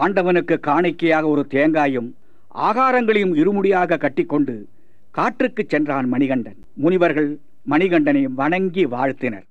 ஆண்டவனுக்கு காணிக்கையாக ஒரு தேங்காயும் ஆகாரங்களையும் இருமுடியாக கட்டிக்கொண்டு காற்றுக்குச் சென்றான் மணிகண்டன். முனிவர்கள் மணிகண்டனை வணங்கி வாழ்த்தினர்.